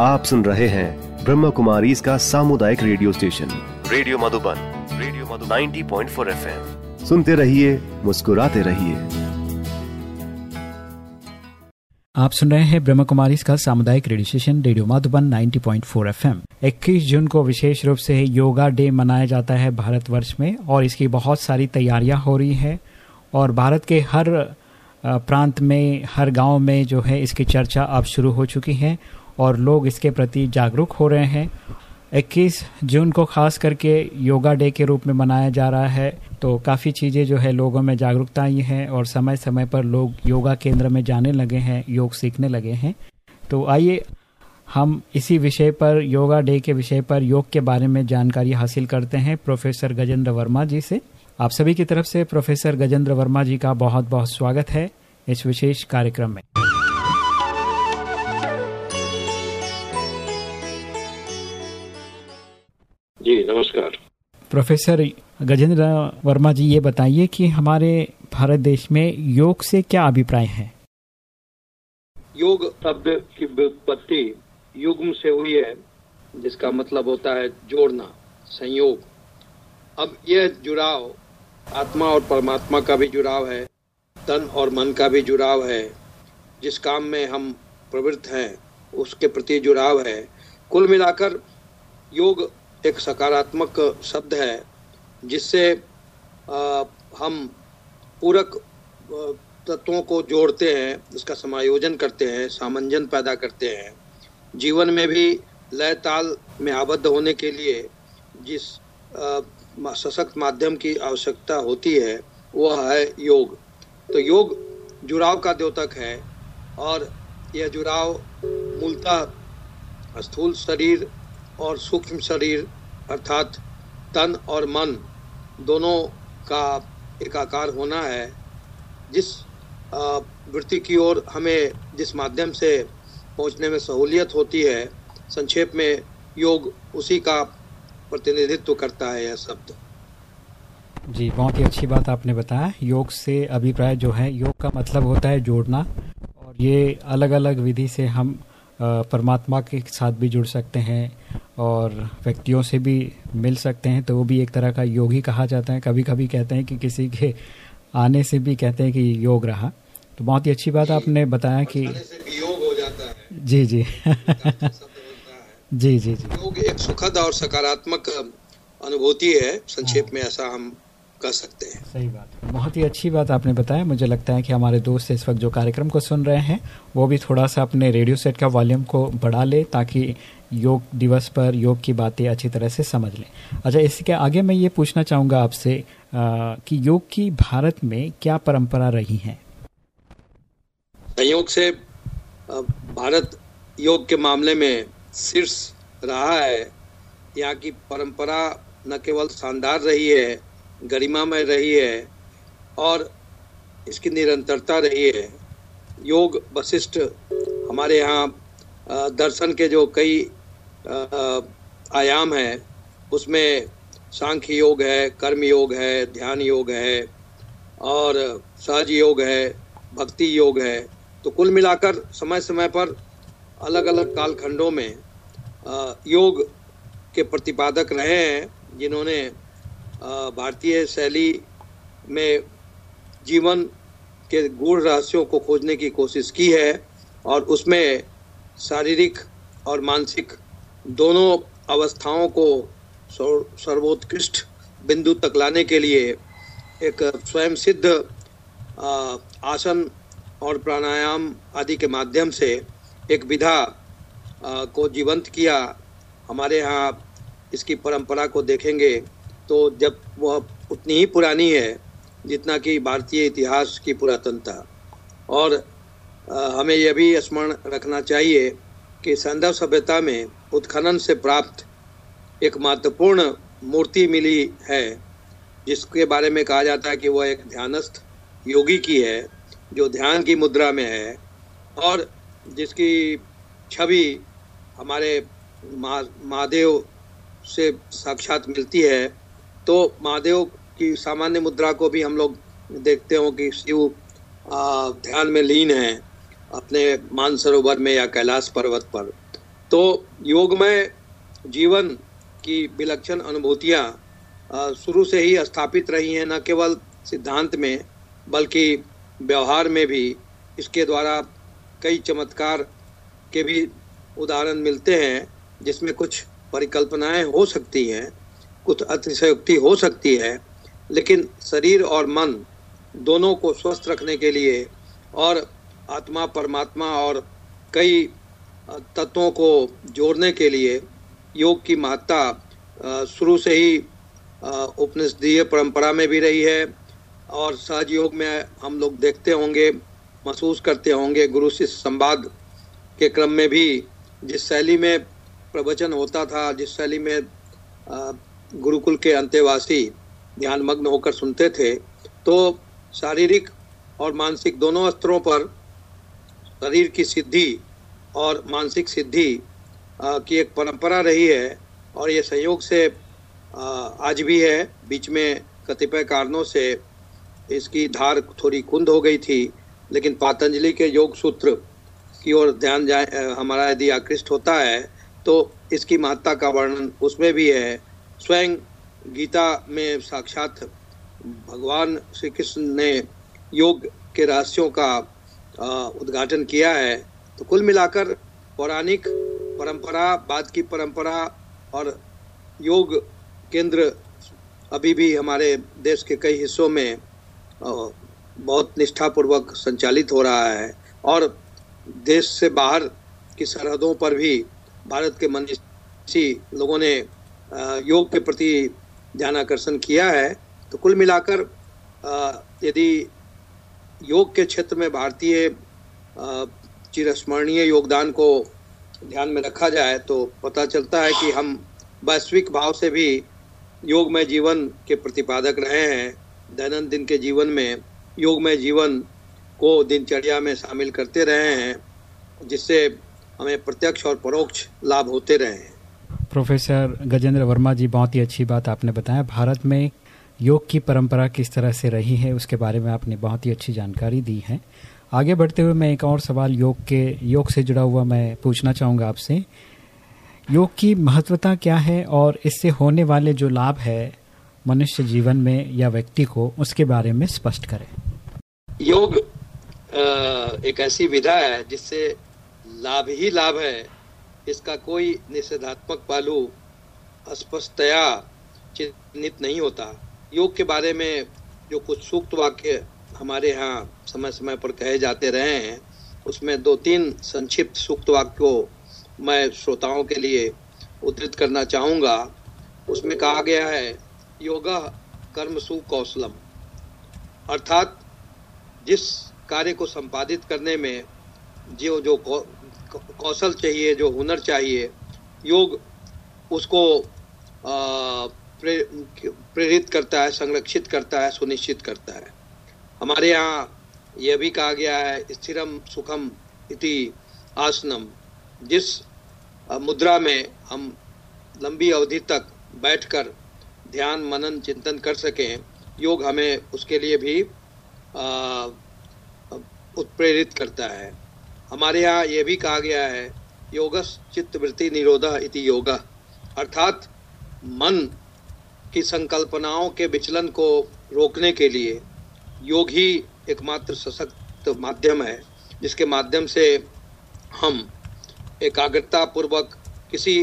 आप सुन रहे हैं ब्रह्म कुमारी इसका सामुदायिक radio station. Radio Madhuban radio Madhuban. 90.4 FM. सुनते रहिए मुस्कुराते रहिए। आप सुन रहे हैं ब्रह्म कुमारी का सामुदायिक radio station radio Madhuban 90.4 FM. 21 जून को विशेष रूप से योगा डे मनाया जाता है भारतवर्ष में और इसकी बहुत सारी तैयारियाँ हो रही है और भारत के हर प्रांत में हर गाँव में जो है इसकी चर्चा अब शुरू हो चुकी है और लोग इसके प्रति जागरूक हो रहे हैं। 21 जून को खास करके योगा डे के रूप में मनाया जा रहा है तो काफ़ी चीज़ें जो है लोगों में जागरूकता आई है और समय समय पर लोग योगा केंद्र में जाने लगे हैं, योग सीखने लगे हैं। तो आइए हम इसी विषय पर, योगा डे के विषय पर, योग के बारे में जानकारी हासिल करते हैं प्रोफेसर गजेंद्र वर्मा जी से। आप सभी की तरफ़ से प्रोफेसर गजेंद्र वर्मा जी का बहुत बहुत स्वागत है इस विशेष कार्यक्रम में। जी नमस्कार। प्रोफेसर गजेंद्र वर्मा जी ये बताइए कि हमारे भारत देश में योग से क्या अभिप्राय है? योग शब्द की व्युत्पत्ति युग्म से हुई है जिसका मतलब होता है जोड़ना संयोग। अब यह जुड़ाव आत्मा और परमात्मा का भी जुड़ाव है तन और मन का भी जुड़ाव है। जिस काम में हम प्रवृत्त हैं उसके प्रति जुड़ाव है। कुल मिलाकर योग एक सकारात्मक शब्द है, जिससे हम पूरक तत्वों को जोड़ते हैं, उसका समायोजन करते हैं, सामंजन पैदा करते हैं। जीवन में भी लय ताल में आबद्ध होने के लिए जिस सशक्त माध्यम की आवश्यकता होती है, वह है योग। तो योग जुड़ाव का द्योतक है, और यह जुड़ाव मूलतः स्थूल शरीर और सूक्ष्म शरीर अर्थात तन और मन दोनों का एकाकार होना है, जिस वृत्ति की ओर हमें जिस माध्यम से पहुँचने में सहूलियत होती है, संक्षेप में योग उसी का प्रतिनिधित्व करता है यह शब्द। जी, बहुत ही अच्छी बात आपने बताया। योग से अभिप्राय जो है, योग का मतलब होता है जोड़ना, और ये अलग अलग विधि से हम परमात्मा के साथ भी जुड़ सकते हैं। और व्यक्तियों से भी मिल सकते हैं तो वो भी एक तरह का योग ही कहा जाता है। कभी कभी कहते हैं कि किसी के आने से भी कहते हैं कि योग रहा। तो बहुत ही अच्छी बात आपने बताया कि योग हो जाता है। जी जी। जी जी जी। योग एक सुखद और सकारात्मक अनुभूति है संक्षेप। में ऐसा हम कह सकते हैं। सही बात बहुत ही अच्छी बात आपने बताया। मुझे लगता है कि हमारे दोस्त इस वक्त जो कार्यक्रम को सुन रहे हैं वो भी थोड़ा सा अपने रेडियो सेट का वॉल्यूम को बढ़ा ले ताकि योग दिवस पर योग की बातें अच्छी तरह से समझ लें। अच्छा इसके आगे मैं ये पूछना चाहूँगा आपसे कि योग की भारत में क्या परंपरा रही है? संयोग से भारत योग के मामले में शीर्ष रहा है। यहाँ की परंपरा न केवल शानदार रही है गरिमा में रही है और इसकी निरंतरता रही है। योग वशिष्ठ हमारे यहाँ दर्शन के जो कई आयाम हैं, उसमें सांख्य योग है, कर्म योग है, ध्यान योग है और सहज योग है, भक्ति योग है। तो कुल मिलाकर समय समय पर अलग अलग कालखंडों में योग के प्रतिपादक रहे हैं, जिन्होंने भारतीय शैली में जीवन के गूढ़ रहस्यों को खोजने की कोशिश की है और उसमें शारीरिक और मानसिक दोनों अवस्थाओं को सर्वोत्कृष्ट बिंदु तक लाने के लिए एक स्वयं सिद्ध आसन और प्राणायाम आदि के माध्यम से एक विधा को जीवंत किया। हमारे यहाँ इसकी परंपरा को देखेंगे। तो जब वह उतनी ही पुरानी है, जितना कि भारतीय इतिहास की पुरातनता। और हमें यह भी स्मरण रखना चाहिए कि संदव सभ्यता में उत्खनन से प्राप्त एक महत्वपूर्ण मूर्ति मिली है, जिसके बारे में कहा जाता है कि वह एक ध्यानस्थ योगी की है, जो ध्यान की मुद्रा में है। और जिसकी छवि हमारे महादेव से साक्षात मिलती है तो महादेव की सामान्य मुद्रा को भी हम लोग देखते हो कि शिव ध्यान में लीन है अपने मानसरोवर में या कैलाश पर्वत पर। तो योग में जीवन की विलक्षण अनुभूतियाँ शुरू से ही स्थापित रही हैं, न केवल सिद्धांत में, बल्कि व्यवहार में भी। इसके द्वारा कई चमत्कार के भी उदाहरण मिलते हैं, जिसमें कुछ परिकल्पनाएँ हो सकती हैं। कुछ अतिशयोक्ति हो सकती है, लेकिन शरीर और मन दोनों को स्वस्थ रखने के लिए और आत्मा, परमात्मा और कई तत्वों को जोड़ने के लिए योग की महत्ता शुरू से ही उपनिषदीय परंपरा में भी रही है और सहज योग में हम लोग देखते होंगे, महसूस करते होंगे, गुरु शिष्य संवाद के क्रम में भी जिस शैली में प्रवचन होता था, जिस शैली में गुरुकुल के अंत्यवासी ध्यानमग्न होकर सुनते थे तो शारीरिक और मानसिक दोनों स्तरों पर शरीर की सिद्धि और मानसिक सिद्धि की एक परंपरा रही है और ये संयोग से आज भी है। बीच में कतिपय कारणों से इसकी धार थोड़ी कुंद हो गई थी, लेकिन पातंजलि के योग सूत्र की ओर ध्यान जाए हमारा यदि आकृष्ट होता है तो इसकी महत्ता का वर्णन उसमें भी है। स्वयं गीता में साक्षात भगवान श्री कृष्ण ने योग के रहस्यों का उद्घाटन किया है। तो कुल मिलाकर पौराणिक परंपरा, बाद की परंपरा और योग केंद्र अभी भी हमारे देश के कई हिस्सों में बहुत निष्ठापूर्वक संचालित हो रहा है और देश से बाहर की सरहदों पर भी भारत के मनीषी लोगों ने योग के प्रति ध्यान आकर्षण किया है तो कुल मिलाकर यदि योग के क्षेत्र में भारतीय चिरस्मरणीय योगदान को ध्यान में रखा जाए तो पता चलता है कि हम वैश्विक भाव से भी योग में जीवन के प्रतिपादक रहे हैं। दैनंदिन के जीवन में योग में जीवन को दिनचर्या में शामिल करते रहे हैं, जिससे हमें प्रत्यक्ष और परोक्ष लाभ होते रहे हैं। प्रोफेसर गजेंद्र वर्मा जी, बहुत ही अच्छी बात आपने बताया। भारत में योग की परंपरा किस तरह से रही है, उसके बारे में आपने बहुत ही अच्छी जानकारी दी है। आगे बढ़ते हुए मैं एक और सवाल योग के, योग से जुड़ा हुआ मैं पूछना चाहूँगा आपसे। योग की महत्वता क्या है और इससे होने वाले जो लाभ है मनुष्य जीवन में या व्यक्ति को, उसके बारे में स्पष्ट करें। योग एक ऐसी विधा है जिससे लाभ ही लाभ है। इसका कोई निषेधात्मक पहलू स्पष्टतया चिन्हित नहीं होता। योग के बारे में जो कुछ सूक्त वाक्य हमारे यहाँ समय समय पर कहे जाते रहे हैं, उसमें दो तीन संक्षिप्त सूक्त वाक्यों मैं श्रोताओं के लिए उद्धृत करना चाहूँगा। उसमें कहा गया है, योगा कर्म सुकौशलम अर्थात जिस कार्य को संपादित करने में जो जो कौशल चाहिए जो हुनर चाहिए योग उसको प्रे, प्रेरित करता है संरक्षित करता है सुनिश्चित करता है। हमारे यहाँ यह भी कहा गया है स्थिरम सुखम इति आसनम। जिस मुद्रा में हम लंबी अवधि तक बैठकर ध्यान मनन चिंतन कर सकें योग हमें उसके लिए भी उत्प्रेरित करता है। हमारे यहाँ ये भी कहा गया है, योगस चित्त वृत्ति निरोधा इति योगा। अर्थात मन की संकल्पनाओं के विचलन को रोकने के लिए योग ही एकमात्र सशक्त माध्यम है, जिसके माध्यम से हम एकाग्रता पूर्वक किसी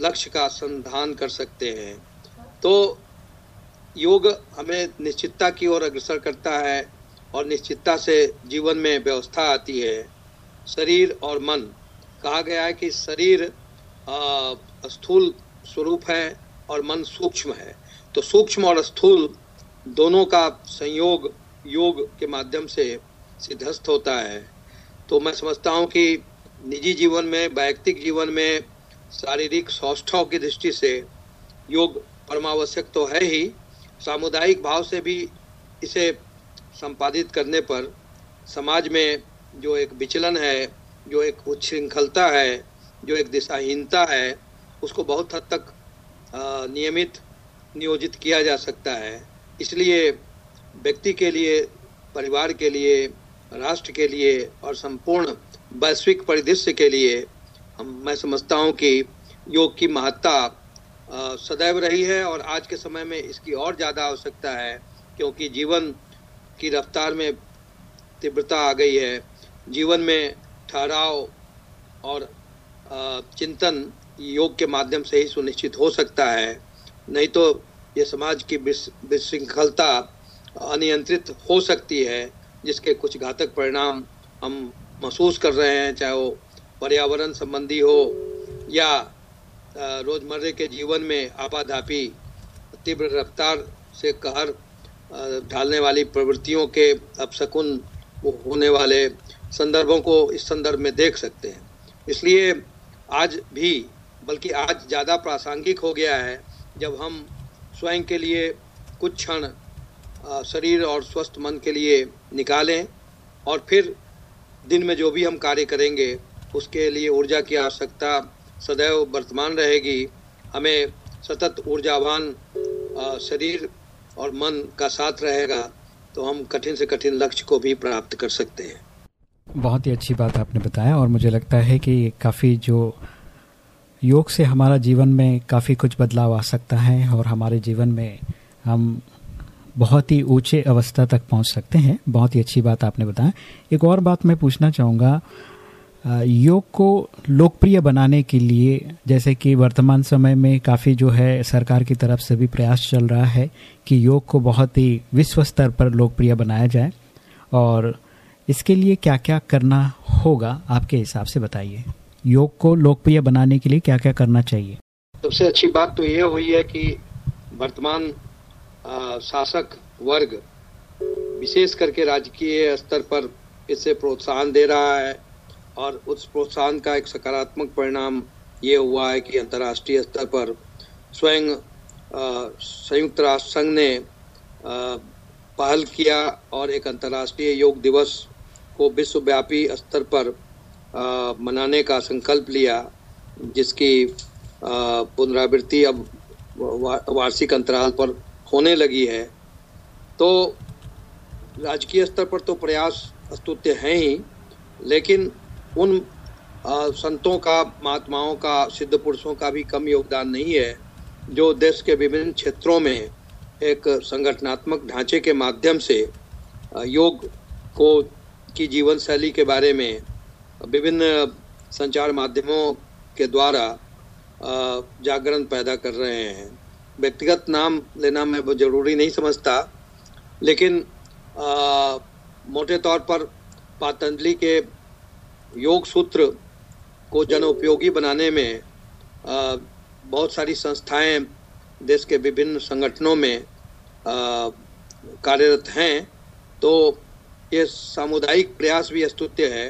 लक्ष्य का संधान कर सकते हैं। तो योग हमें निश्चितता की ओर अग्रसर करता है और निश्चितता से जीवन में व्यवस्था आती है। शरीर और मन। कहा गया है कि शरीर स्थूल स्वरूप है और मन सूक्ष्म है। तो सूक्ष्म और स्थूल दोनों का संयोग योग के माध्यम से सिद्धस्त होता है। तो मैं समझता हूँ कि निजी जीवन में, वैयक्तिक जीवन में, शारीरिक सौष्ठव की दृष्टि से योग परमावश्यक तो है ही। सामुदायिक भाव से भी इसे संपादित करने पर समाज में जो एक विचलन है, जो एक उच्छृंखलता है, जो एक दिशाहीनता है, उसको बहुत हद तक नियमित, नियोजित किया जा सकता है। इसलिए व्यक्ति के लिए, परिवार के लिए, राष्ट्र के लिए और संपूर्ण वैश्विक परिदृश्य के लिए हम, मैं समझता हूँ कि योग की महत्ता सदैव रही है और आज के समय में इसकी और ज़्यादा आवश्यकता है, क्योंकि जीवन की रफ्तार में तीव्रता आ गई है। जीवन में ठहराव और चिंतन योग के माध्यम से ही सुनिश्चित हो सकता है। नहीं तो ये समाज की विशृंखलता अनियंत्रित हो सकती है, जिसके कुछ घातक परिणाम हम महसूस कर रहे हैं, चाहे वो पर्यावरण संबंधी हो या रोजमर्रे के जीवन में आपाधापी, तीव्र रफ्तार से कहर ढालने वाली प्रवृत्तियों के अपशकुन होने वाले संदर्भों को इस संदर्भ में देख सकते हैं। इसलिए आज भी, बल्कि आज ज़्यादा प्रासंगिक हो गया है, जब हम स्वयं के लिए कुछ क्षण शरीर और स्वस्थ मन के लिए निकालें और फिर दिन में जो भी हम कार्य करेंगे, उसके लिए ऊर्जा की आवश्यकता सदैव वर्तमान रहेगी। हमें सतत ऊर्जावान शरीर और मन का साथ रहेगा तो हम कठिन से कठिन लक्ष्य को भी प्राप्त कर सकते हैं। बहुत ही अच्छी बात आपने बताया और मुझे लगता है कि काफ़ी जो योग से हमारा जीवन में काफ़ी कुछ बदलाव आ सकता है और हमारे जीवन में हम बहुत ही ऊँचे अवस्था तक पहुँच सकते हैं। बहुत ही अच्छी बात आपने बताया। एक और बात मैं पूछना चाहूँगा योग को लोकप्रिय बनाने के लिए, जैसे कि वर्तमान समय में काफ़ी जो है सरकार की तरफ़ से भी प्रयास चल रहा है कि योग को बहुत ही विश्व स्तर पर लोकप्रिय बनाया जाए और इसके लिए क्या क्या करना होगा आपके हिसाब से बताइए। योग को लोकप्रिय बनाने के लिए क्या क्या करना चाहिए? सबसे अच्छी बात तो ये हुई है कि वर्तमान शासक वर्ग विशेष करके राजकीय स्तर पर इसे प्रोत्साहन दे रहा है और उस प्रोत्साहन का एक सकारात्मक परिणाम ये हुआ है कि अंतर्राष्ट्रीय स्तर पर स्वयं संयुक्त राष्ट्र संघ ने आ, पहल किया और एक अंतर्राष्ट्रीय योग दिवस को विश्वव्यापी स्तर पर आ, मनाने का संकल्प लिया जिसकी पुनरावृत्ति अब वार्षिक अंतराल पर होने लगी है। तो राजकीय स्तर पर तो प्रयास स्तुत्य हैं ही लेकिन उन संतों का महात्माओं का सिद्ध पुरुषों का भी कम योगदान नहीं है जो देश के विभिन्न क्षेत्रों में एक संगठनात्मक ढांचे के माध्यम से योग को की जीवन शैली के बारे में विभिन्न संचार माध्यमों के द्वारा जागरण पैदा कर रहे हैं। व्यक्तिगत नाम लेना मैं ज़रूरी नहीं समझता लेकिन आ, मोटे तौर पर पातंजलि के योग सूत्र को जन उपयोगी बनाने में आ, बहुत सारी संस्थाएँ देश के विभिन्न संगठनों में कार्यरत हैं तो ये सामुदायिक प्रयास भी स्तुत्य है।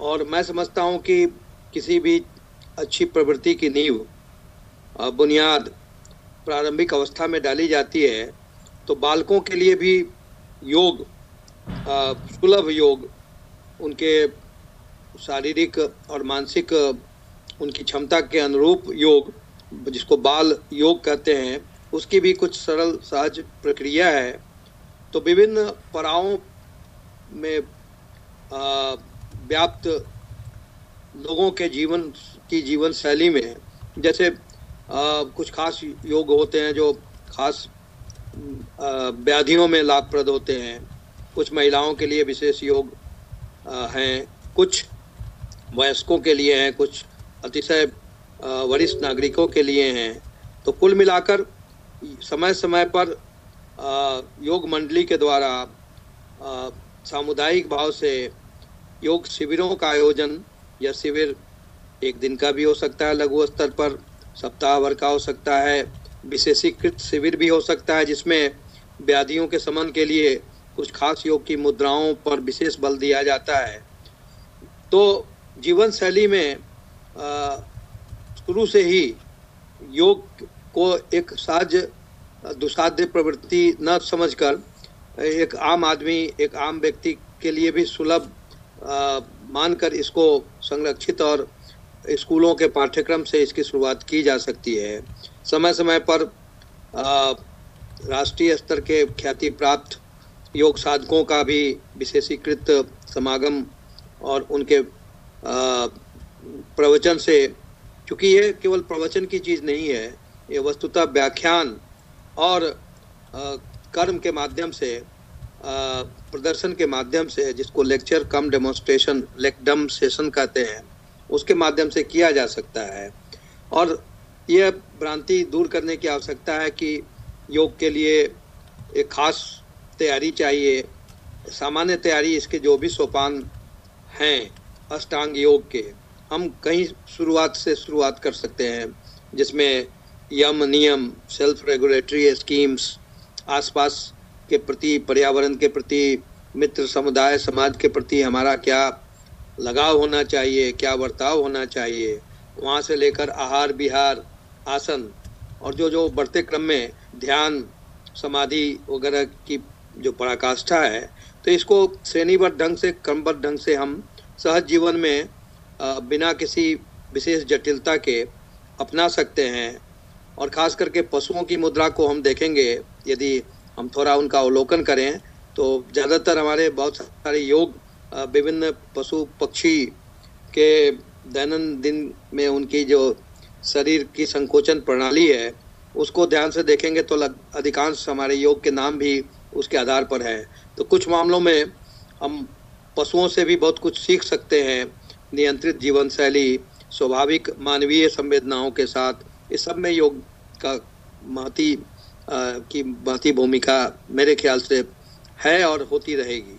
और मैं समझता हूँ कि किसी भी अच्छी प्रवृत्ति की नींव बुनियाद प्रारंभिक अवस्था में डाली जाती है तो बालकों के लिए भी योग सुलभ योग, उनके शारीरिक और मानसिक, उनकी क्षमता के अनुरूप योग, जिसको बाल योग कहते हैं, उसकी भी कुछ सरल, सहज प्रक्रिया है। तो विभिन्न पड़ावों में व्याप्त लोगों के जीवन की जीवन शैली में जैसे आ, कुछ खास योग होते हैं जो खास व्याधियों में लाभप्रद होते हैं। कुछ महिलाओं के लिए विशेष योग हैं। कुछ वयस्कों के लिए हैं कुछ अतिशय वरिष्ठ नागरिकों के लिए हैं। तो कुल मिलाकर समय समय पर योग मंडली के द्वारा सामुदायिक भाव से योग शिविरों का आयोजन या शिविर एक दिन का भी हो सकता है, लघु स्तर पर, सप्ताह भर का हो सकता है, विशेषीकृत शिविर भी हो सकता है, जिसमें व्याधियों के समन के लिए कुछ खास योग की मुद्राओं पर विशेष बल दिया जाता है। तो जीवन शैली में शुरू से ही योग को एक साज, दुसाध्य प्रवृत्ति न समझकर एक आम आदमी, एक आम व्यक्ति के लिए भी सुलभ मानकर इसको संरक्षित और स्कूलों के पाठ्यक्रम से इसकी शुरुआत की जा सकती है। समय समय पर राष्ट्रीय स्तर के ख्याति प्राप्त योग साधकों का भी विशेषीकृत समागम और उनके प्रवचन से, क्योंकि ये केवल प्रवचन की चीज़ नहीं है, ये वस्तुतः व्याख्यान और कर्म के माध्यम से प्रदर्शन के माध्यम से, जिसको लेक्चर कम डेमोन्स्ट्रेशन लेकडम सेशन कहते हैं, उसके माध्यम से किया जा सकता है। और यह भ्रांति दूर करने की आवश्यकता है कि योग के लिए एक खास तैयारी चाहिए। सामान्य तैयारी इसके जो भी सोपान हैं, अष्टांग योग के, हम कहीं शुरुआत से शुरुआत कर सकते हैं, जिसमें यम, नियम सेल्फ रेगुलेटरी स्कीम्स आसपास के प्रति, पर्यावरण के प्रति, मित्र समुदाय, समाज के प्रति हमारा क्या लगाव होना चाहिए, क्या बर्ताव होना चाहिए? वहाँ से लेकर आहार, विहार, आसन और जो जो बढ़ते क्रम में ध्यान, समाधि वगैरह की जो पराकाष्ठा है तो इसको श्रेणीबद्ध ढंग से, क्रमबद्ध ढंग से हम सहज जीवन में बिना किसी विशेष जटिलता के अपना सकते हैं। और खास करके पशुओं की मुद्रा को हम देखेंगे, यदि हम थोड़ा उनका अवलोकन करें तो ज़्यादातर हमारे बहुत सारे योग विभिन्न पशु पक्षी के दैनंदिन में उनकी जो शरीर की संकोचन प्रणाली है, उसको ध्यान से देखेंगे तो अधिकांश हमारे योग के नाम भी उसके आधार पर है। तो कुछ मामलों में हम पशुओं से भी बहुत कुछ सीख सकते हैं, नियंत्रित जीवन शैली, स्वाभाविक मानवीय संवेदनाओं के साथ, इस सब में योग का महती की महती भूमिका मेरे ख्याल से है और होती रहेगी।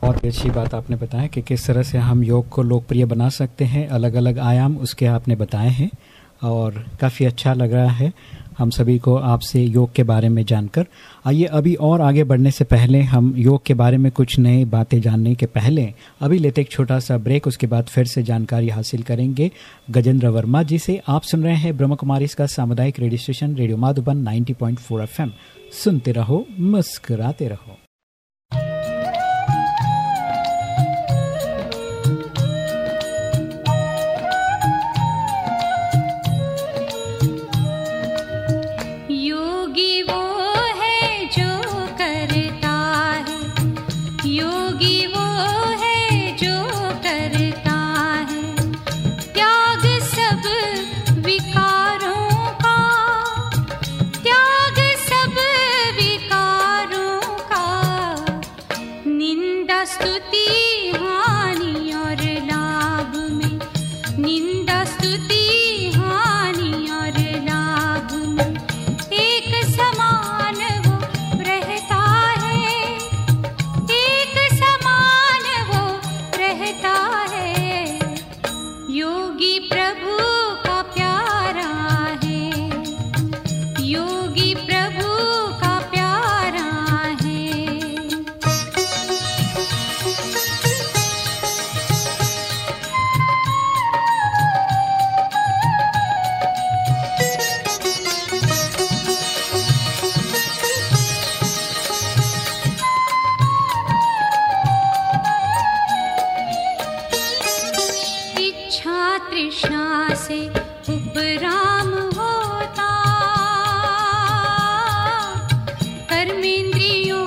बहुत अच्छी बात आपने बताया कि किस तरह से हम योग को लोकप्रिय बना सकते हैं अलग अलग आयाम उसके आपने बताए हैं। और काफ़ी अच्छा लग रहा है हम सभी को आपसे योग के बारे में जानकर। आइए अभी और आगे बढ़ने से पहले हम योग के बारे में कुछ नई बातें जानने के पहले अभी लेते एक छोटा सा ब्रेक, उसके बाद फिर से जानकारी हासिल करेंगे। गजेंद्र वर्मा जी से आप सुन रहे हैं ब्रह्म कुमारी इसका सामुदायिक radio station, radio Madhuban 90.4 FM. सुनते रहो, मुस्कुराते रहो। কর্মেন্দ্রিয়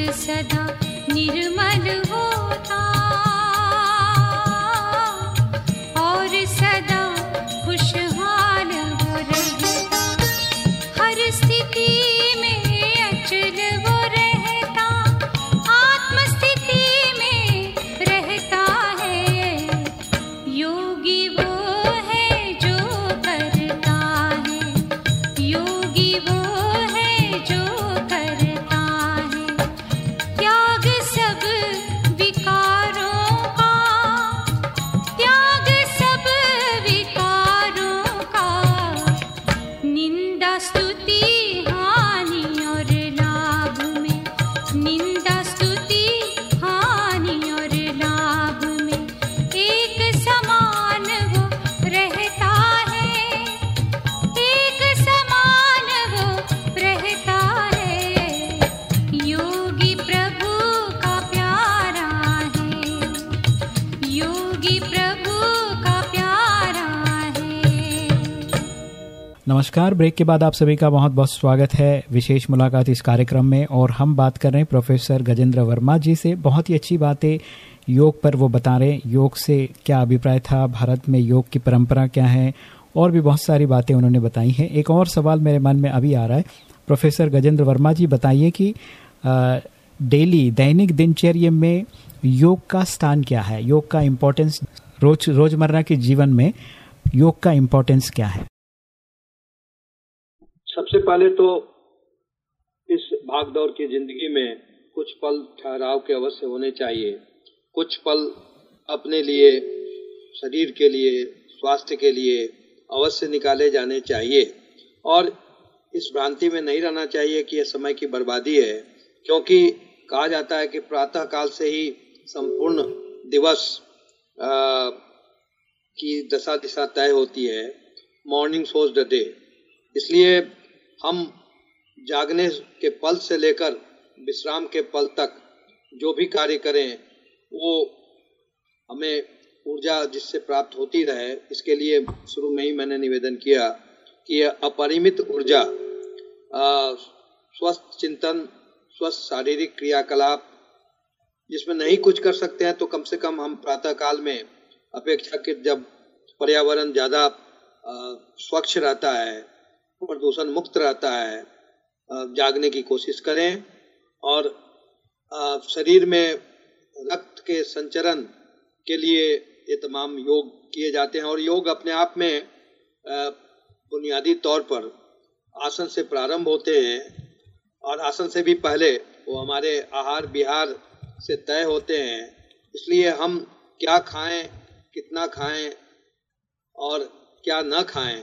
सदा निर्मल हो। नमस्कार ब्रेक के बाद आप सभी का बहुत बहुत स्वागत है विशेष मुलाकात इस कार्यक्रम में। और हम बात कर रहे हैं प्रोफेसर गजेंद्र वर्मा जी से। बहुत ही अच्छी बातें योग पर वो बता रहे हैं। योग से क्या अभिप्राय था? भारत में योग की परंपरा क्या है? और भी बहुत सारी बातें उन्होंने बताई हैं। एक और सवाल मेरे मन में अभी आ रहा है। प्रोफेसर गजेंद्र वर्मा जी, बताइए कि डेली, दैनिक दिनचर्या में योग का स्थान क्या है? योग का इम्पोर्टेंस रोज, रोज़मर्रा के जीवन में योग का इम्पोर्टेंस क्या है? सबसे पहले तो इस भागदौड़ की ज़िंदगी में कुछ पल ठहराव के अवश्य होने चाहिए। कुछ पल अपने लिए शरीर के लिए स्वास्थ्य के लिए अवश्य निकाले जाने चाहिए। और इस भ्रांति में नहीं रहना चाहिए कि यह समय की बर्बादी है क्योंकि कहा जाता है कि प्रातः काल से ही संपूर्ण दिवस आ, की दशा दिशा तय होती है। Morning shows the day. इसलिए हम जागने के पल से लेकर विश्राम के पल तक जो भी कार्य करें, वो हमें ऊर्जा जिससे प्राप्त होती रहे, इसके लिए शुरू में ही मैंने निवेदन किया कि अपरिमित ऊर्जा स्वस्थ चिंतन, स्वस्थ शारीरिक क्रियाकलाप, जिसमें नहीं कुछ कर सकते हैं तो कम से कम हम प्रातः काल में अपेक्षाकृत जब पर्यावरण ज़्यादा स्वच्छ रहता है प्रदूषण मुक्त रहता है। जागने की कोशिश करें और शरीर में रक्त के संचरण के लिए ये तमाम योग किए जाते हैं और योग अपने आप में बुनियादी तौर पर आसन से प्रारंभ होते हैं और आसन से भी पहले वो हमारे आहार विहार से तय होते हैं। इसलिए हम क्या खाएँ, कितना खाएँ और क्या न खाएँ,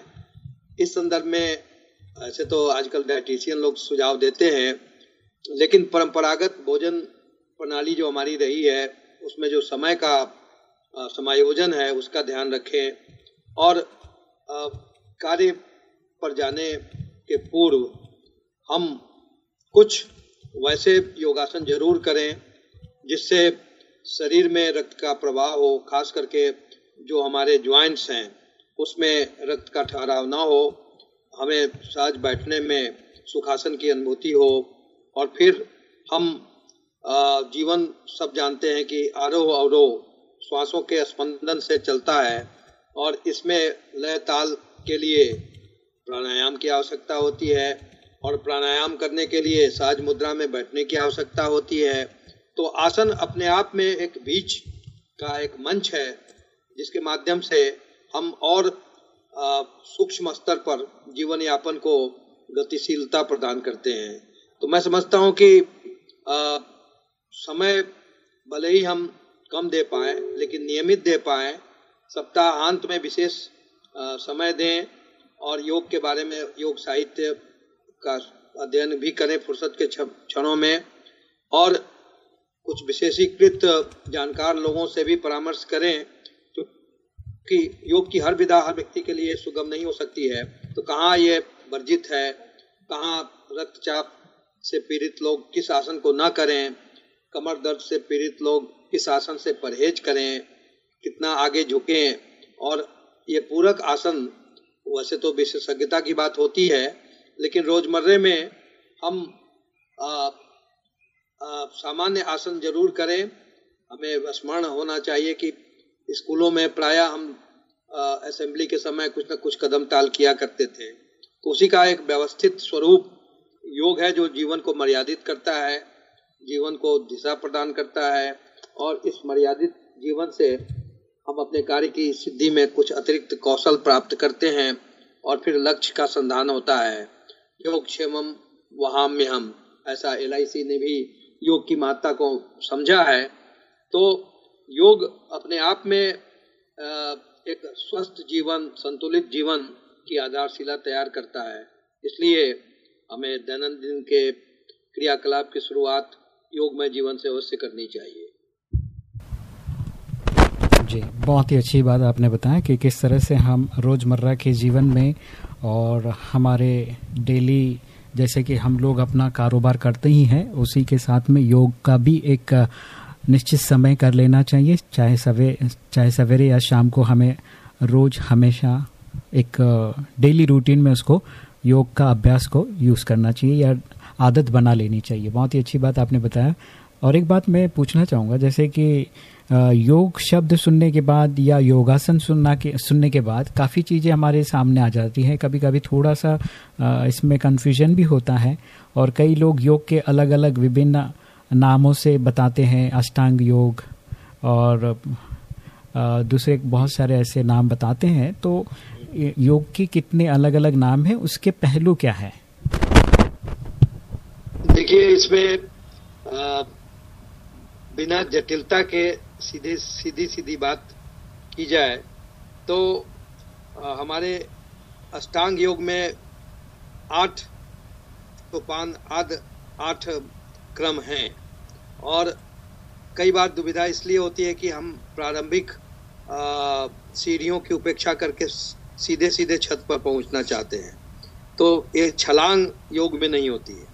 इस संदर्भ में ऐसे तो आजकल डाइटिशियन लोग सुझाव देते हैं, लेकिन परंपरागत भोजन प्रणाली जो हमारी रही है, उसमें जो समय का समायोजन है, उसका ध्यान रखें और कार्य पर जाने के पूर्व हम कुछ वैसे योगासन ज़रूर करें, जिससे शरीर में रक्त का प्रवाह हो, खास करके जो हमारे ज्वाइंट्स हैं, उसमें रक्त का ठहराव ना हो। हमें साज बैठने में सुखासन की अनुभूति हो और फिर हम जीवन सब जानते हैं कि आरोह अवरोह श्वासों के स्पंदन से चलता है और इसमें लय ताल के लिए प्राणायाम की आवश्यकता होती है और प्राणायाम करने के लिए साज मुद्रा में बैठने की आवश्यकता होती है। तो आसन अपने आप में एक बीच का एक मंच है जिसके माध्यम से हम और सूक्ष्म स्तर पर जीवन यापन को गतिशीलता प्रदान करते हैं। तो मैं समझता हूँ कि आ, समय भले ही हम कम दे पाए लेकिन नियमित दे पाए सप्ताहांत में विशेष समय दें और योग के बारे में योग साहित्य का अध्ययन भी करें फुर्सत के क्षणों में और कुछ विशेषीकृत जानकार लोगों से भी परामर्श करें। कि योग की हर विधा हर व्यक्ति के लिए सुगम नहीं हो सकती है। तो कहाँ ये वर्जित है? कहाँ रक्तचाप से पीड़ित लोग किस आसन को ना करें? कमर दर्द से पीड़ित लोग किस आसन से परहेज करें? कितना आगे झुकें? और ये पूरक आसन, वैसे तो विशेषज्ञता की बात होती है, लेकिन रोजमर्रे में हम सामान्य आसन ज़रूर करें। हमें स्मरण होना चाहिए कि स्कूलों में प्राय हम असेंबली के समय कुछ न कुछ कदम ताल किया करते थे। तो उसी का एक व्यवस्थित स्वरूप योग है जो जीवन को मर्यादित करता है, जीवन को दिशा प्रदान करता है और इस मर्यादित जीवन से हम अपने कार्य की सिद्धि में कुछ अतिरिक्त कौशल प्राप्त करते हैं और फिर लक्ष्य का संधान होता है। योग क्षेम वहाम्य हम ऐसा एलआईसी ने भी योग की महत्ता को समझा है। तो योग अपने आप में एक स्वस्थ जीवन, संतुलित जीवन की आधारशिला तैयार करता है। इसलिए हमें दैनंदिन के क्रियाकलाप की शुरुआत योगमय जीवन से अवश्य करनी चाहिए। जी, बहुत ही अच्छी बात आपने बताया कि किस तरह से हम रोज़मर्रा के जीवन में और हमारे डेली, जैसे कि हम लोग अपना कारोबार करते ही हैं, उसी के साथ में योग का भी एक निश्चित समय कर लेना चाहिए। चाहे सवे, चाहे सवेरे या शाम को हमें रोज हमेशा एक डेली रूटीन में उसको, योग का अभ्यास को यूज़ करना चाहिए या आदत बना लेनी चाहिए। बहुत ही अच्छी बात आपने बताया। और एक बात मैं पूछना चाहूँगा, जैसे कि योग शब्द सुनने के बाद या योगासन सुनना के, सुनने के बाद काफ़ी चीज़ें हमारे सामने आ जाती हैं। कभी कभी थोड़ा सा इसमें कन्फ्यूज़न भी होता है और कई लोग योग के अलग अलग विभिन्न नामों से बताते हैं अष्टांग योग और दूसरे बहुत सारे ऐसे नाम बताते हैं तो योग के कितने अलग अलग नाम हैं उसके पहलू क्या है? देखिए इसमें बिना जटिलता के सीधे सीधी सीधी बात की जाए तो आ, हमारे अष्टांग योग में आठ सोपान आद आठ क्रम हैं। और कई बार दुविधा इसलिए होती है कि हम प्रारंभिक सीढ़ियों की उपेक्षा करके सीधे सीधे छत पर पहुँचना चाहते हैं। तो ये छलांग योग में नहीं होती है।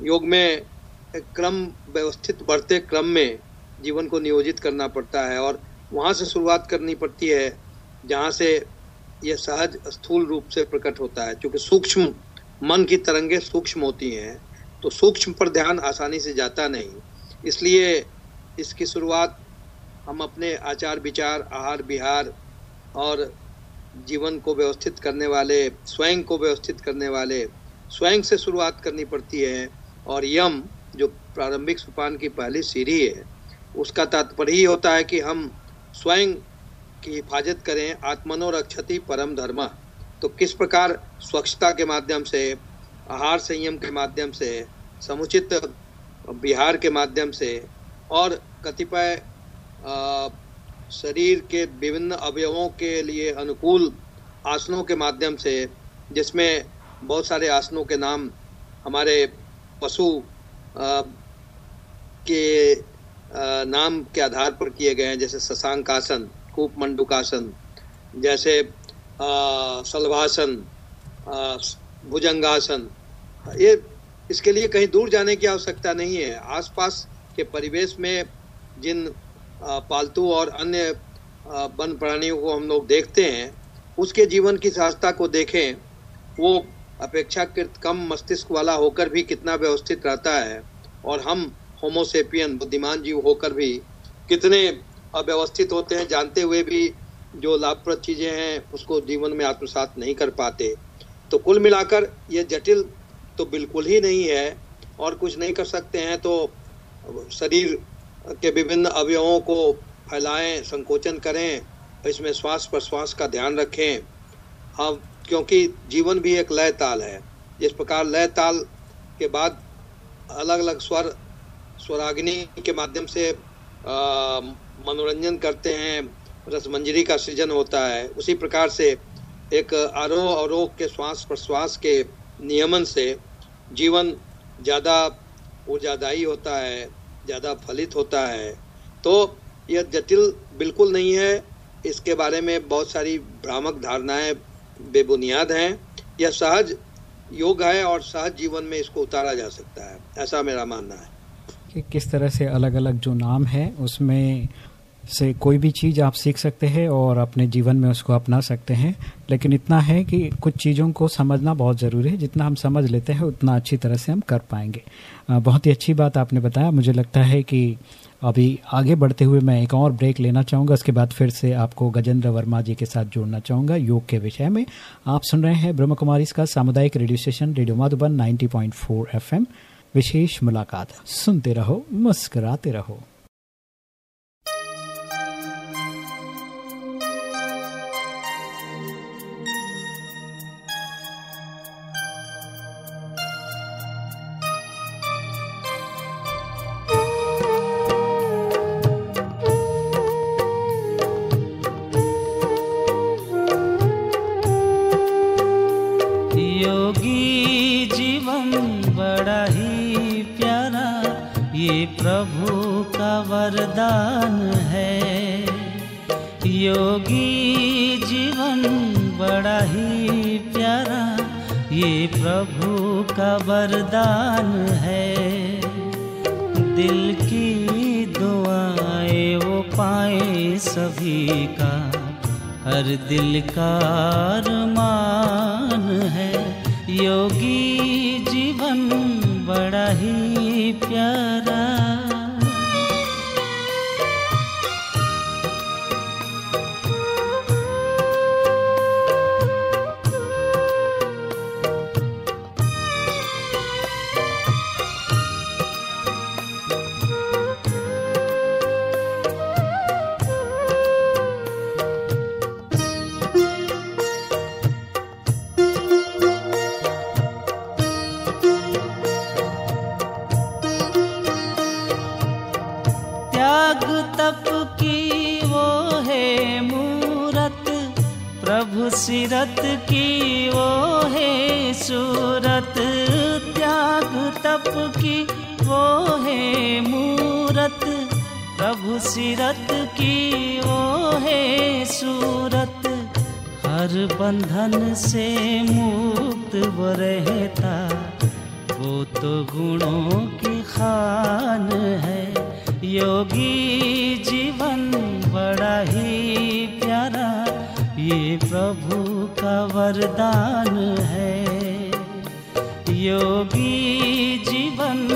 योग में क्रम व्यवस्थित बढ़ते क्रम में जीवन को नियोजित करना पड़ता है और वहाँ से शुरुआत करनी पड़ती है, जहाँ से यह सहज, स्थूल रूप से प्रकट होता है। क्योंकि सूक्ष्म, मन की तरंगे सूक्ष्म होती हैं तो सूक्ष्म पर ध्यान आसानी से जाता नहीं। इसलिए इसकी शुरुआत हम अपने आचार विचार, आहार विहार और जीवन को व्यवस्थित करने वाले, स्वयं को व्यवस्थित करने वाले, स्वयं से शुरुआत करनी पड़ती है और यम, जो प्रारंभिक सोपान की पहली सीढ़ी है, उसका तात्पर्य ही होता है कि हम स्वयं की हिफाजत करें आत्मनो रक्षति परम धर्म। तो किस प्रकार स्वच्छता के माध्यम से, आहार संयम के माध्यम से, समुचित बिहार के माध्यम से और कतिपय शरीर के विभिन्न अवयवों के लिए अनुकूल आसनों के माध्यम से जिसमें बहुत सारे आसनों के नाम हमारे पशु के आ, नाम के आधार पर किए गए हैं जैसे शशांक आसन कूप मंडुकासन जैसे सलभासन भुजंगासन। ये इसके लिए कहीं दूर जाने की आवश्यकता नहीं है। आसपास के परिवेश में जिन पालतू और अन्य वन प्राणियों को हम लोग देखते हैं, उसके जीवन की सहजता को देखें, वो अपेक्षाकृत कम मस्तिष्क वाला होकर भी कितना व्यवस्थित रहता है और हम होमोसेपियन बुद्धिमान जीव होकर भी कितने अव्यवस्थित होते हैं, जानते हुए भी जो लाभप्रद चीज़ें हैं, उसको जीवन में आत्मसात नहीं कर पाते। तो कुल मिलाकर ये जटिल तो बिल्कुल ही नहीं है और कुछ नहीं कर सकते हैं तो शरीर के विभिन्न अवयवों को फैलाएँ, संकोचन करें, इसमें श्वास प्रश्वास का ध्यान रखें। हम क्योंकि जीवन भी एक लय ताल है जिस प्रकार लय ताल के बाद अलग अलग स्वर, स्वराग्नि के माध्यम से मनोरंजन करते हैं, रसमंजरी का सृजन होता है। उसी प्रकार से एक आरोह अवरोह के श्वास प्रश्वास के नियमन से जीवन ज़्यादा ऊर्जादायी होता है, ज़्यादा फलित होता है तो यह जटिल बिल्कुल नहीं है। इसके बारे में बहुत सारी भ्रामक धारणाएँ बेबुनियाद हैं। यह सहज योग है और सहज जीवन में इसको उतारा जा सकता है। ऐसा मेरा मानना है। कि किस तरह से अलग अलग जो नाम है, उसमें से कोई भी चीज़ आप सीख सकते हैं और अपने जीवन में उसको अपना सकते हैं। लेकिन इतना है कि कुछ चीज़ों को समझना बहुत ज़रूरी है। जितना हम समझ लेते हैं, उतना अच्छी तरह से हम कर पाएँगे। बहुत ही अच्छी बात आपने बताया। मुझे लगता है कि अभी आगे बढ़ते हुए मैं एक और ब्रेक लेना चाहूँगा। उसके बाद फिर से आपको गजेंद्र वर्मा जी के साथ जोड़ना चाहूँगा योग के विषय में। आप सुन रहे हैं ब्रह्म कुमारी का सामुदायिक radio station, radio Madhuban 90.4 FM. विशेष मुलाकात। सुनते रहो, मुस्कराते रहो। सिरत की वो है सूरत, हर बंधन से मुक्त वो रहता। वो तो गुणों की खान है, योगी जीवन बड़ा ही प्यारा। ये प्रभु का वरदान है। योगी जीवन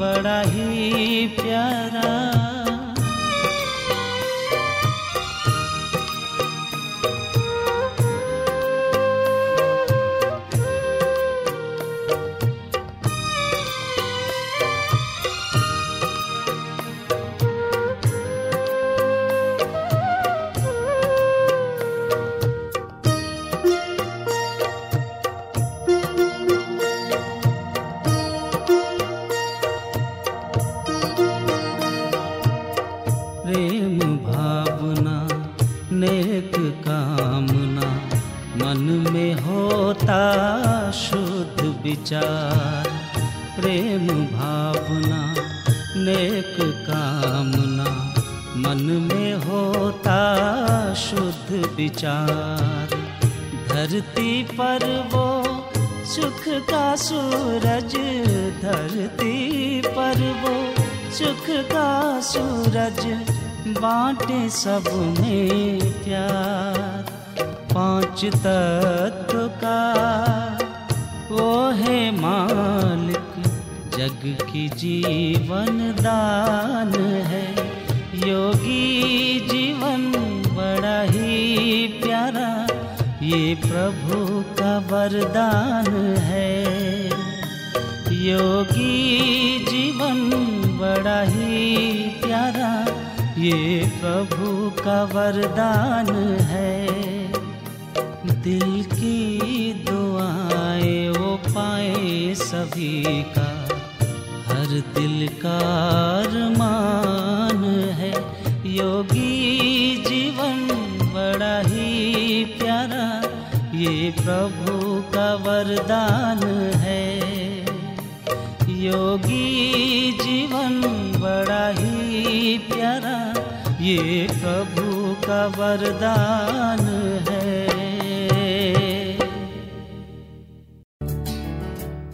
बड़ा ही प्यारा विचार, प्रेम भावना, नेक कामना, मन में होता शुद्ध विचार। धरती पर वो सुख का सूरज, धरती पर वो सुख का सूरज, बांटे सब में प्यार। पाँच तत्व का वो है मालिक। जग की जीवन दान है। योगी जीवन बड़ा ही प्यारा। ये प्रभु का वरदान है। योगी जीवन बड़ा ही प्यारा। ये प्रभु का वरदान है। दिल की दुआएँ वो पाए सभी का। हर दिल का अरमान है। योगी जीवन बड़ा ही प्यारा, ये प्रभु का वरदान है। योगी जीवन बड़ा ही प्यारा, ये प्रभु का वरदान है।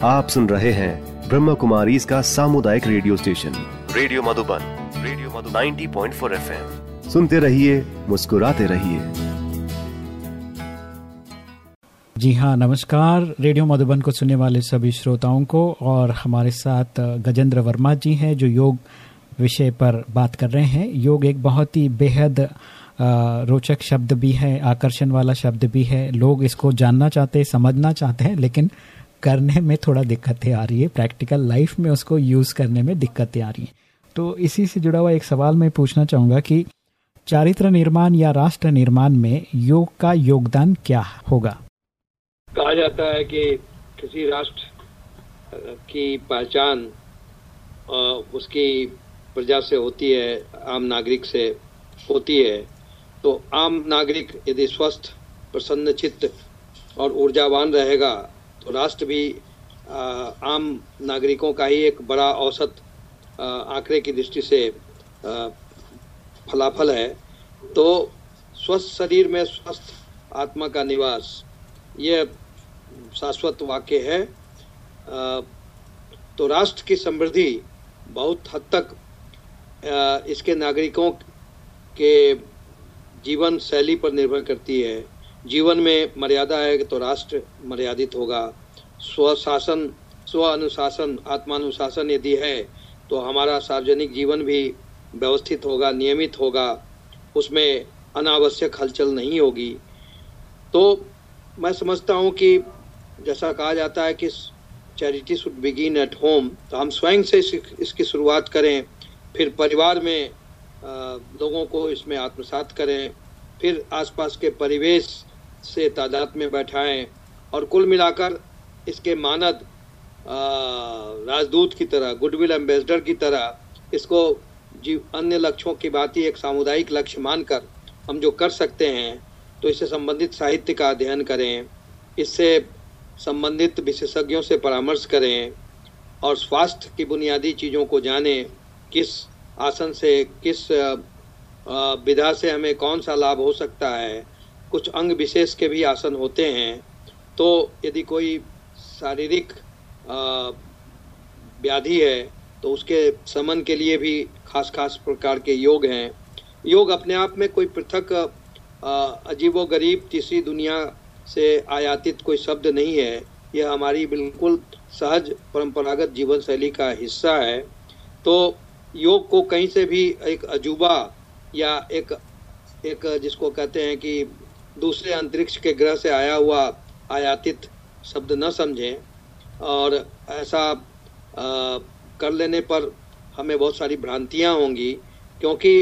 आप सुन रहे हैं ब्रह्म कुमारी इसका सामुदायिक radio station. Radio Madhuban radio Madhuban. 90.4 FM. सुनते रहिए मुस्कुराते रहिए। जी हाँ नमस्कार। रेडियो मधुबन को सुनने वाले सभी श्रोताओं को और हमारे साथ गजेंद्र वर्मा जी हैं जो योग विषय पर बात कर रहे हैं। योग एक बहुत ही बेहद रोचक शब्द भी है आकर्षण वाला शब्द भी है। लोग इसको जानना चाहते हैं समझना चाहते हैं लेकिन करने में थोड़ा दिक्कतें आ रही है। प्रैक्टिकल लाइफ में उसको यूज़ करने में दिक्कतें आ रही हैं। तो इसी से जुड़ा हुआ एक सवाल मैं पूछना चाहूँगा कि चारित्र निर्माण या राष्ट्र निर्माण में योग का योगदान क्या होगा? कहा जाता है कि किसी राष्ट्र की पहचान उसकी प्रजा से होती है, आम नागरिक से होती है तो आम नागरिक यदि स्वस्थ, प्रसन्न चित्त और ऊर्जावान रहेगा तो राष्ट्र भी आम नागरिकों का ही एक बड़ा औसत आंकड़े की दृष्टि से फलाफल है। तो स्वस्थ शरीर में स्वस्थ आत्मा का निवास, ये शाश्वत वाक्य है। तो राष्ट्र की समृद्धि बहुत हद तक इसके नागरिकों के जीवन शैली पर निर्भर करती है। जीवन में मर्यादा है तो राष्ट्र मर्यादित होगा। स्वशासन स्व अनुशासन आत्मानुशासन यदि है तो हमारा सार्वजनिक जीवन भी व्यवस्थित होगा, नियमित होगा। उसमें अनावश्यक हलचल नहीं होगी। तो मैं समझता हूँ कि जैसा कहा जाता है कि charity should begin at home तो हम स्वयं से इसकी शुरुआत करें, फिर परिवार में लोगों को इसमें आत्मसात करें, फिर आसपास के परिवेश से तादाद में बैठाएँ और कुल मिलाकर इसके मानद राजदूत की तरह, गुडविल एम्बेसडर की तरह, इसको जीव अन्य लक्ष्यों की बात ही एक सामुदायिक लक्ष्य मानकर हम जो कर सकते हैं तो इससे संबंधित साहित्य का अध्ययन करें, इससे संबंधित विशेषज्ञों से परामर्श करें और स्वास्थ्य की बुनियादी चीज़ों को जानें, किस आसन से, किस विधा से हमें कौन सा लाभ हो सकता है कुछ अंग विशेष के भी आसन होते हैं तो यदि कोई शारीरिक व्याधि है तो उसके समन के लिए भी खास खास प्रकार के योग हैं। योग अपने आप में कोई पृथक अजीबो गरीब तीसरी दुनिया से आयातित कोई शब्द नहीं है। यह हमारी बिल्कुल सहज परंपरागत जीवन शैली का हिस्सा है। तो योग को कहीं से भी एक अजूबा या एक एक जिसको कहते हैं कि दूसरे अंतरिक्ष के ग्रह से आया हुआ आयातित शब्द न समझें और ऐसा आ, कर लेने पर हमें बहुत सारी भ्रांतियाँ होंगी क्योंकि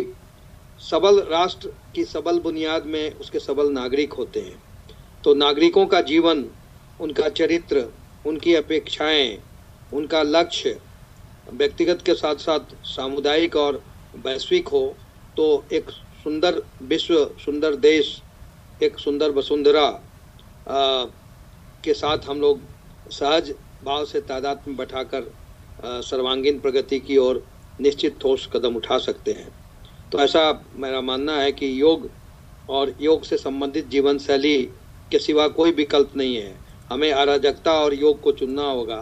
सबल राष्ट्र की सबल बुनियाद में उसके सबल नागरिक होते हैं। तो नागरिकों का जीवन उनका चरित्र उनकी अपेक्षाएँ उनका लक्ष्य व्यक्तिगत के साथ साथ सामुदायिक और वैश्विक हो तो एक सुंदर विश्व सुंदर देश एक सुंदर वसुंधरा के साथ हम लोग सहज भाव से तादाद में बैठाकर सर्वांगीण प्रगति की ओर निश्चित ठोस कदम उठा सकते हैं। तो ऐसा मेरा मानना है कि योग और योग से संबंधित जीवन शैली के सिवा कोई विकल्प नहीं है। हमें अराजकता और योग को चुनना होगा।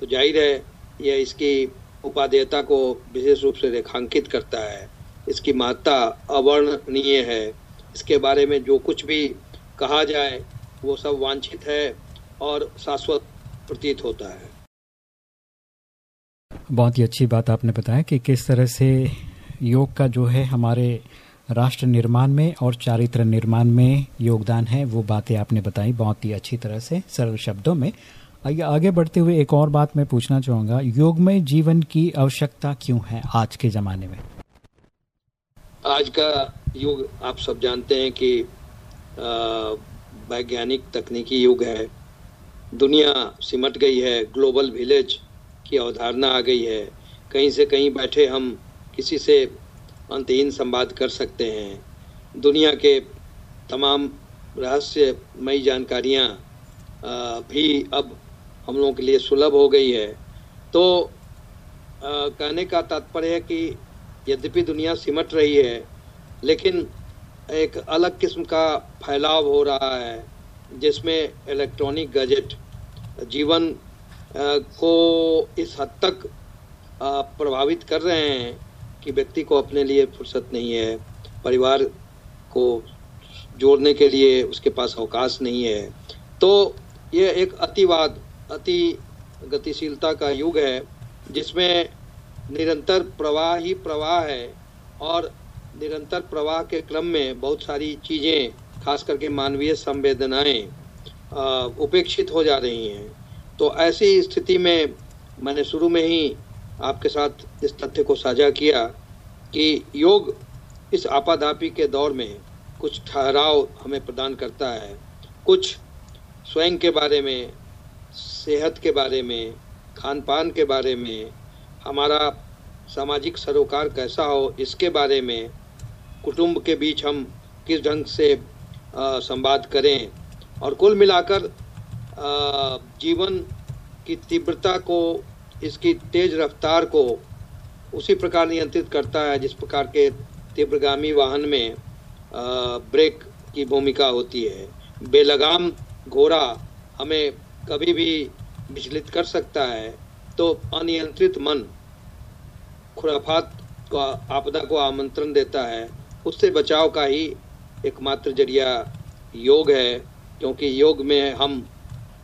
तो ज़ाहिर है, यह इसकी उपादेयता को विशेष रूप से रेखांकित करता है। इसकी महत्ता अवर्णनीय है। इसके बारे में जो कुछ भी कहा जाए वो सब वांछित है और शाश्वत प्रतीत होता है। बहुत ही अच्छी बात आपने बताया कि किस तरह से योग का जो है हमारे राष्ट्र निर्माण में और चारित्र निर्माण में योगदान है वो बातें आपने बताई बहुत ही अच्छी तरह से सरल शब्दों में। आइए आगे बढ़ते हुए एक और बात मैं पूछना चाहूँगा योग में जीवन की आवश्यकता क्यों है आज के जमाने में? आज का युग आप सब जानते हैं कि वैज्ञानिक तकनीकी युग है। दुनिया सिमट गई है ग्लोबल विलेज की अवधारणा आ गई है। कहीं से कहीं बैठे हम किसी से अंतहीन संवाद कर सकते हैं। दुनिया के तमाम रहस्यमयी जानकारियाँ भी अब हम लोगों के लिए सुलभ हो गई है। तो आ, कहने का तात्पर्य है कि यद्यपि दुनिया सिमट रही है लेकिन एक अलग किस्म का फैलाव हो रहा है, जिसमें इलेक्ट्रॉनिक गैजेट जीवन को इस हद तक प्रभावित कर रहे हैं कि व्यक्ति को अपने लिए फुर्सत नहीं है, परिवार को जोड़ने के लिए उसके पास अवकाश नहीं है। तो ये एक अतिवाद, अति गतिशीलता का युग है, जिसमें निरंतर प्रवाह ही प्रवाह है और निरंतर प्रवाह के क्रम में बहुत सारी चीज़ें, खास करके मानवीय संवेदनाएँ उपेक्षित हो जा रही हैं। तो ऐसी स्थिति में मैंने शुरू में ही आपके साथ इस तथ्य को साझा किया कि योग इस आपाधापी के दौर में कुछ ठहराव हमें प्रदान करता है। कुछ स्वयं के बारे में, सेहत के बारे में खान पान के बारे में, हमारा सामाजिक सरोकार कैसा हो, इसके बारे में कुटुंब के बीच हम किस ढंग से संवाद करें और कुल मिलाकर जीवन की तीव्रता को, इसकी तेज रफ्तार को उसी प्रकार नियंत्रित करता है जिस प्रकार के तीव्रगामी वाहन में ब्रेक की भूमिका होती है। बेलगाम घोड़ा हमें कभी भी विचलित कर सकता है तो अनियंत्रित मन खुराफात को, आपदा को आमंत्रण देता है। उससे बचाव का ही एकमात्र ज़रिया योग है, क्योंकि योग में हम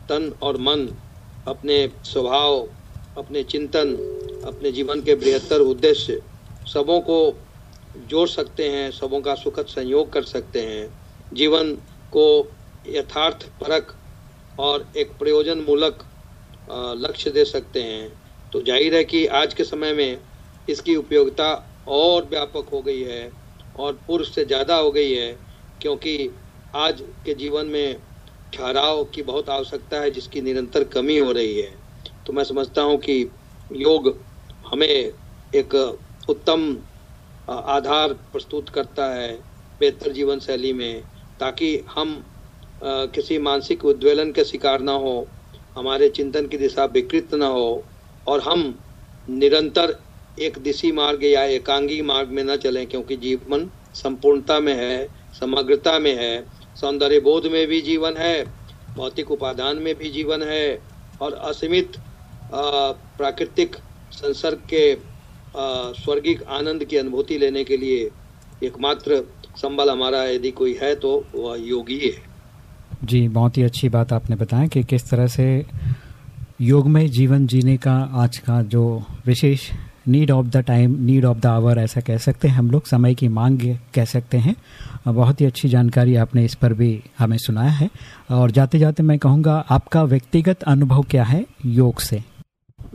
तन और मन, अपने स्वभाव, अपने चिंतन, अपने जीवन के बृहत्तर उद्देश्य, सबों को जोड़ सकते हैं, सबों का सुखद संयोग कर सकते हैं। जीवन को यथार्थ परक और एक प्रयोजन मूलक लक्ष्य दे सकते हैं। तो ज़ाहिर है कि आज के समय में इसकी उपयोगिता और व्यापक हो गई है। और पूर्व से ज़्यादा हो गई है, क्योंकि आज के जीवन में ठहराव की बहुत आवश्यकता है, जिसकी निरंतर कमी हो रही है। तो मैं समझता हूँ कि योग हमें एक उत्तम आधार प्रस्तुत करता है बेहतर जीवन शैली में, ताकि हम किसी मानसिक उद्वेलन के शिकार ना हो, हमारे चिंतन की दिशा विकृत ना हो, और हम निरंतर एक दिशी मार्ग या एकांगी मार्ग में न चलें, क्योंकि जीवन संपूर्णता में है, समग्रता में है, सौंदर्य बोध में भी जीवन है, भौतिक उपादान में भी जीवन है, और असीमित प्राकृतिक संसर्ग के स्वर्गिक आनंद की अनुभूति लेने के लिए एकमात्र संबल हमारा यदि कोई है तो वह योगी है। जी, बहुत ही अच्छी बात आपने बताया कि किस तरह से योग में जीवन जीने का आज का जो विशेष need of the time need of the hour ऐसा कह सकते हैं हम लोग, समय की मांग कह सकते हैं। बहुत ही अच्छी जानकारी आपने इस पर भी हमें सुनाया है। और जाते जाते मैं कहूँगा, आपका व्यक्तिगत अनुभव क्या है योग से?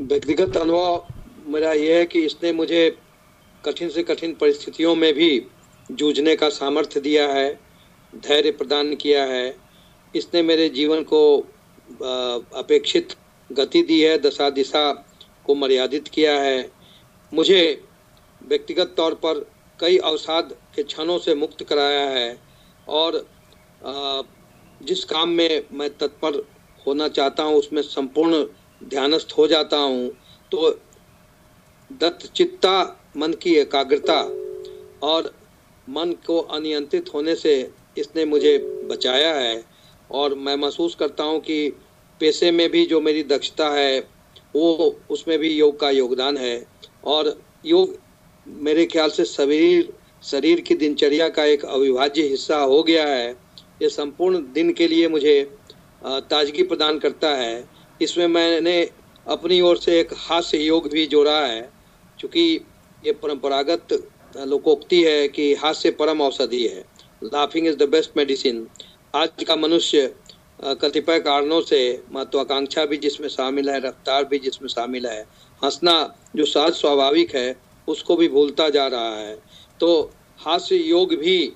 व्यक्तिगत अनुभव मेरा यह है कि इसने मुझे कठिन से कठिन परिस्थितियों में भी जूझने का सामर्थ्य दिया है, धैर्य प्रदान किया है। इसने मेरे जीवन को अपेक्षित गति दी है, दशा दिशा को मर्यादित किया है। मुझे व्यक्तिगत तौर पर कई अवसाद के क्षणों से मुक्त कराया है और जिस काम में मैं तत्पर होना चाहता हूँ, उसमें संपूर्ण ध्यानस्थ हो जाता हूँ तो दत्त चित्ता मन की एकाग्रता और मन को अनियंत्रित होने से इसने मुझे बचाया है और मैं महसूस करता हूँ कि पेशे में भी जो मेरी दक्षता है, वो उसमें भी योग का योगदान है। और योग मेरे ख्याल से शरीर शरीर की दिनचर्या का एक अविभाज्य हिस्सा हो गया है। ये संपूर्ण दिन के लिए मुझे ताजगी प्रदान करता है। इसमें मैंने अपनी ओर से एक हास्य योग भी जोड़ा है क्योंकि ये परंपरागत लोकोक्ति है कि हास्य परम औषधि है। Laughing is the best medicine आज का मनुष्य कतिपय कारणों से महत्वाकांक्षा भी जिसमें शामिल है, रफ्तार भी जिसमें शामिल है हंसना जो सहज स्वाभाविक है, उसको भी भूलता जा रहा है। तो हास्य योग भी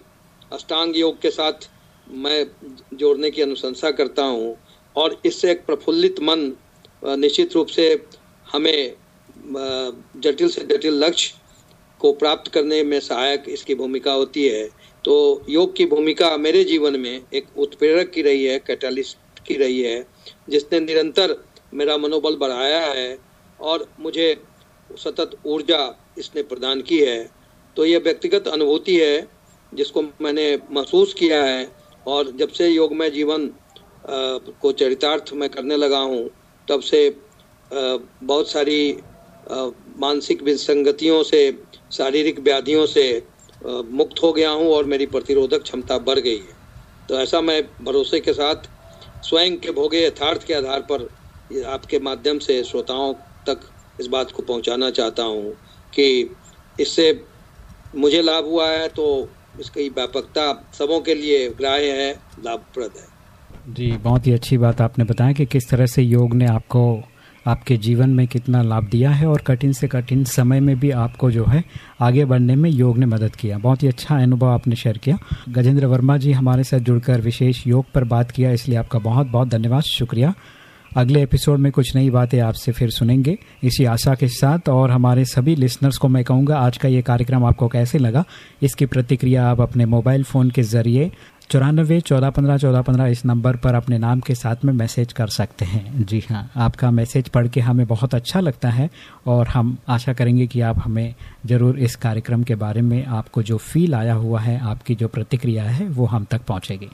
अष्टांग योग के साथ मैं जोड़ने की अनुशंसा करता हूँ और इससे एक प्रफुल्लित मन निश्चित रूप से हमें जटिल से जटिल लक्ष्य को प्राप्त करने में सहायक इसकी भूमिका होती है। तो योग की भूमिका मेरे जीवन में एक उत्प्रेरक की रही है कैटालिस्ट की रही है, जिसने निरंतर मेरा मनोबल बढ़ाया है और मुझे सतत ऊर्जा इसने प्रदान की है। तो यह व्यक्तिगत अनुभूति है, जिसको मैंने महसूस किया है। और जब से योग में जीवन को चरितार्थ में करने लगा हूँ, तब से बहुत सारी मानसिक विसंगतियों से, शारीरिक व्याधियों से मुक्त हो गया हूँ और मेरी प्रतिरोधक क्षमता बढ़ गई है। तो ऐसा मैं भरोसे के साथ, स्वयं के भोगे यथार्थ के आधार पर, आपके माध्यम से श्रोताओं तक इस बात को पहुंचाना चाहता हूँ कि इससे मुझे लाभ हुआ है तो इसकी व्यापकता सबों के लिए ग्राह्य है, लाभप्रद है। जी, बहुत ही अच्छी बात आपने बताया कि किस तरह से योग ने आपको, आपके जीवन में कितना लाभ दिया है और कठिन से कठिन समय में भी आपको जो है आगे बढ़ने में योग ने मदद किया। बहुत ही अच्छा अनुभव आपने शेयर किया। गजेंद्र वर्मा जी हमारे साथ जुड़कर विशेष योग पर बात किया, इसलिए आपका बहुत बहुत धन्यवाद। शुक्रिया। अगले एपिसोड में कुछ नई बातें आपसे फिर सुनेंगे। इसी आशा के साथ और हमारे सभी लिसनर्स को मैं कहूँगा, आज का ये कार्यक्रम आपको कैसे लगा? इसकी प्रतिक्रिया आप अपने मोबाइल फ़ोन के ज़रिए चौरानबे, चौदह पंद्रह चौदह पंद्रह इस नंबर पर अपने नाम के साथ में मैसेज कर सकते हैं। जी हाँ आपका मैसेज पढ़ के हमें बहुत अच्छा लगता है और हम आशा करेंगे कि आप हमें ज़रूर इस कार्यक्रम के बारे में आपको जो फील आया हुआ है, आपकी जो प्रतिक्रिया है, वो हम तक पहुँचेगी।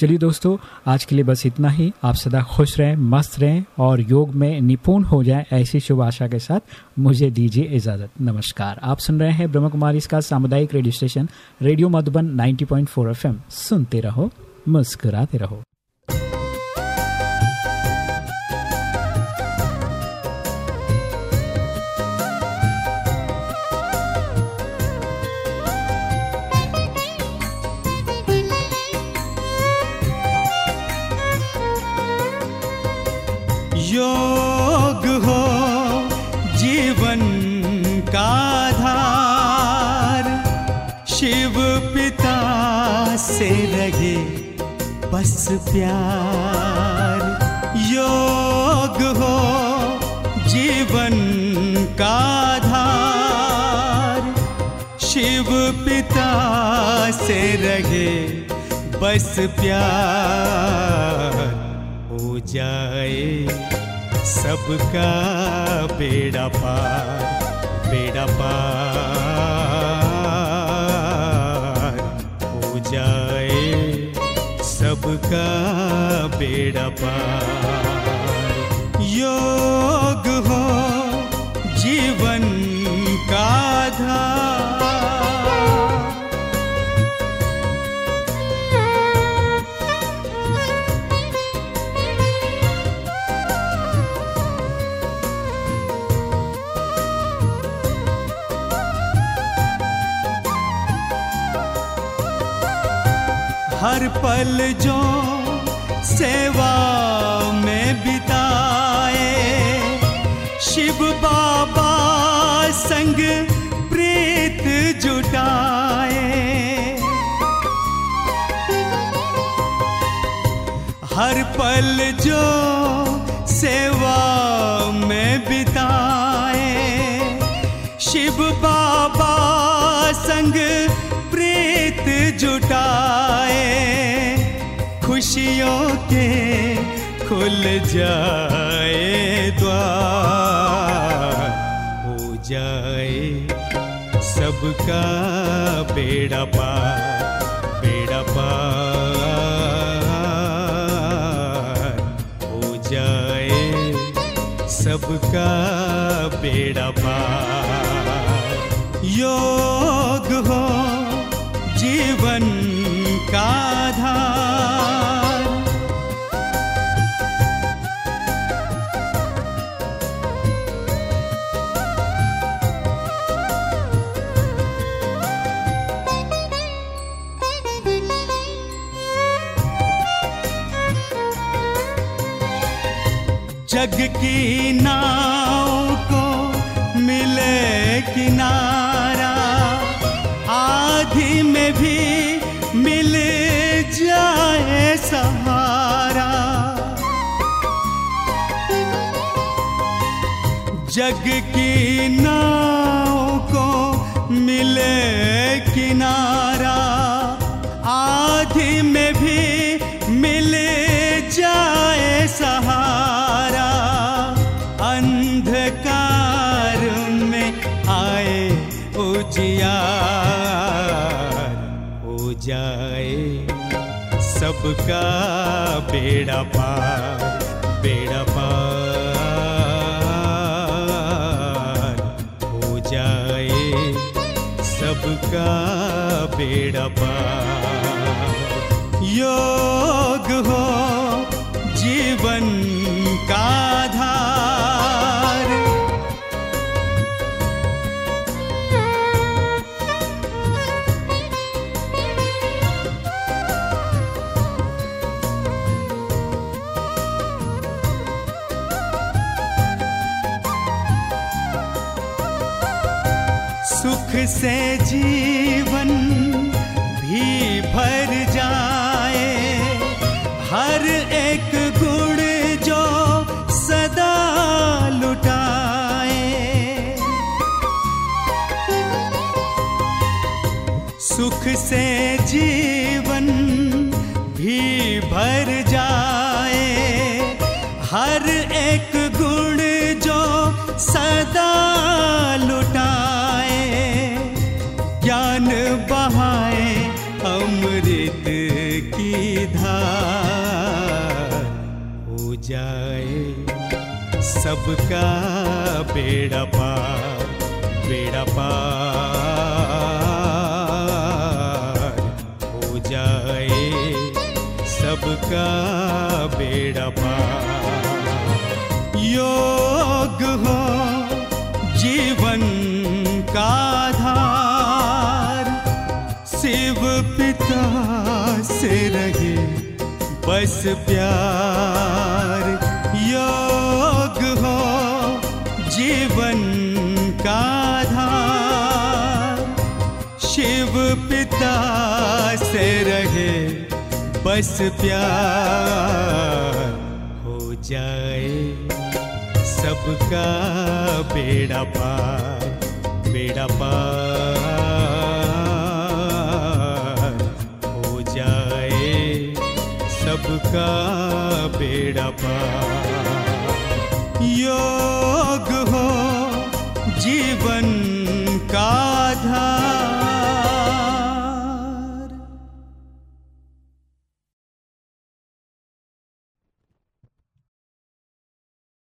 चलिए दोस्तों, आज के लिए बस इतना ही। आप सदा खुश रहें, मस्त रहें और योग में निपुण हो जाएँ ऐसी शुभ आशा के साथ। मुझे दीजिए इजाज़त। नमस्कार। आप सुन रहे हैं ब्रह्म कुमारी इसका सामुदायिक radio station, radio Madhuban 90.4 FM. सुनते रहो, मुस्कुराते रहो। योग हो, जीवन का आधार। शिव पिता से रहे बस प्यार। योग हो, जीवन का आधार। शिव पिता से रहे बस प्यार। हो जाए। सबका बेड़ा पार बेड़ा पार हो जाए सबका बेड़ा पार। योग हो जीवन का धार पल जो सेवा में बिताए। शिव बाबा संग प्रीत जुटाए। हर पल जो सेवा में बिताए। शिव बाबा संग जुटाए, खुशियों के खुल जाए द्वार, हो जाए सबका बेड़ा पार बेड़ा पार, हो जाए सबका बेड़ा पार। योग हो जीवन का धार जग की नाव को मिले किनारा नाव को मिले किनारा, आधी में भी मिल जाए सहारा। अंधकार में आए उजियार, हो जाए सबका बेड़ा पार। पार योग हो जीवन से जीवन भी भर जाए। हर एक गुण जो सदा लुटाए। सुख से जीवन भी भर जाए। हर एक गुण जो सदा लुटाए जाए। सबका बेड़ा पार बेड़ा पार हो जाए। सबका बेड़ा पार। योग हो, जीवन का धार शिव पिता से रहे। बस प्यार, योग हो, जीवन का धार शिव पिता से रहे, बस प्यार हो जाए। सबका बेड़ा पार बेड़ा पार। सबका बेड़ा योग हो जीवन का धार